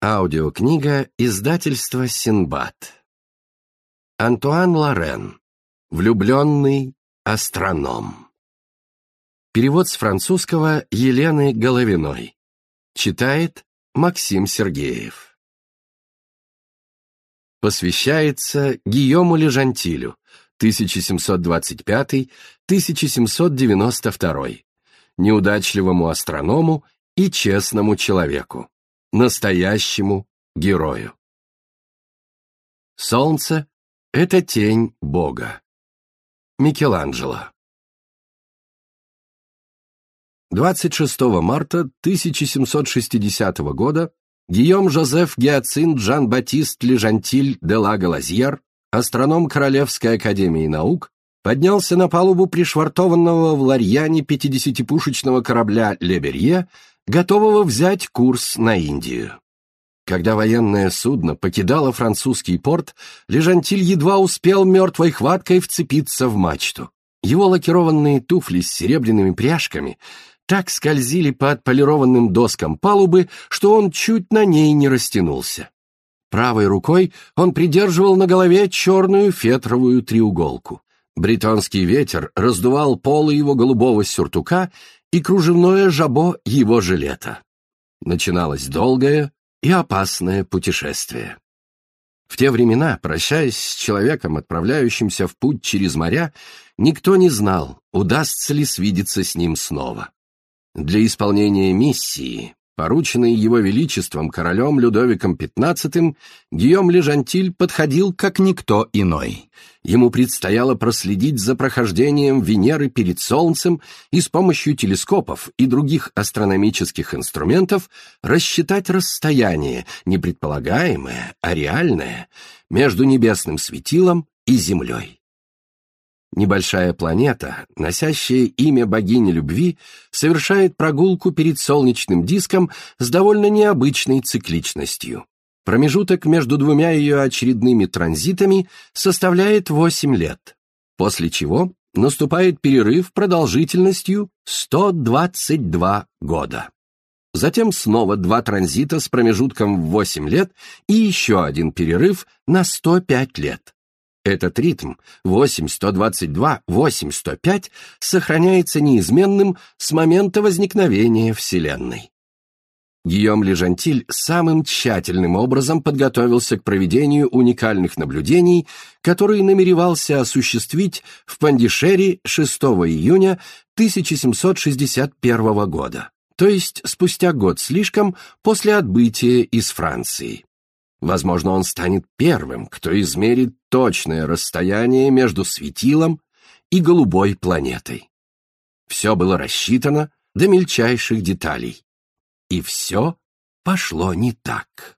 Аудиокнига издательства Синбад. Антуан Лорен. Влюбленный астроном. Перевод с французского Елены Головиной. Читает Максим Сергеев. Посвящается Гийому Лежантилю, 1725-1792, неудачливому астроному и честному человеку настоящему герою. Солнце — это тень Бога. Микеланджело 26 марта 1760 года Гийом Жозеф Гиацинт Жан-Батист Лежантиль де ла Галазьер, астроном Королевской академии наук, поднялся на палубу пришвартованного в Ларьяне 50-пушечного корабля «Леберье», готового взять курс на Индию. Когда военное судно покидало французский порт, Лежантиль едва успел мертвой хваткой вцепиться в мачту. Его лакированные туфли с серебряными пряжками так скользили по отполированным доскам палубы, что он чуть на ней не растянулся. Правой рукой он придерживал на голове черную фетровую треуголку. Бритонский ветер раздувал полы его голубого сюртука и кружевное жабо его жилета. Начиналось долгое и опасное путешествие. В те времена, прощаясь с человеком, отправляющимся в путь через моря, никто не знал, удастся ли свидеться с ним снова. Для исполнения миссии Порученный его величеством королем Людовиком XV, Гийом Лежантиль подходил как никто иной. Ему предстояло проследить за прохождением Венеры перед Солнцем и с помощью телескопов и других астрономических инструментов рассчитать расстояние, не предполагаемое, а реальное, между небесным светилом и Землей. Небольшая планета, носящая имя богини любви, совершает прогулку перед солнечным диском с довольно необычной цикличностью. Промежуток между двумя ее очередными транзитами составляет 8 лет, после чего наступает перерыв продолжительностью 122 года. Затем снова два транзита с промежутком в 8 лет и еще один перерыв на 105 лет. Этот ритм 8-122-8-105 сохраняется неизменным с момента возникновения Вселенной. Гийом Лежантиль самым тщательным образом подготовился к проведению уникальных наблюдений, которые намеревался осуществить в Пандишере 6 июня 1761 года, то есть спустя год слишком после отбытия из Франции. Возможно, он станет первым, кто измерит точное расстояние между светилом и голубой планетой. Все было рассчитано до мельчайших деталей. И все пошло не так.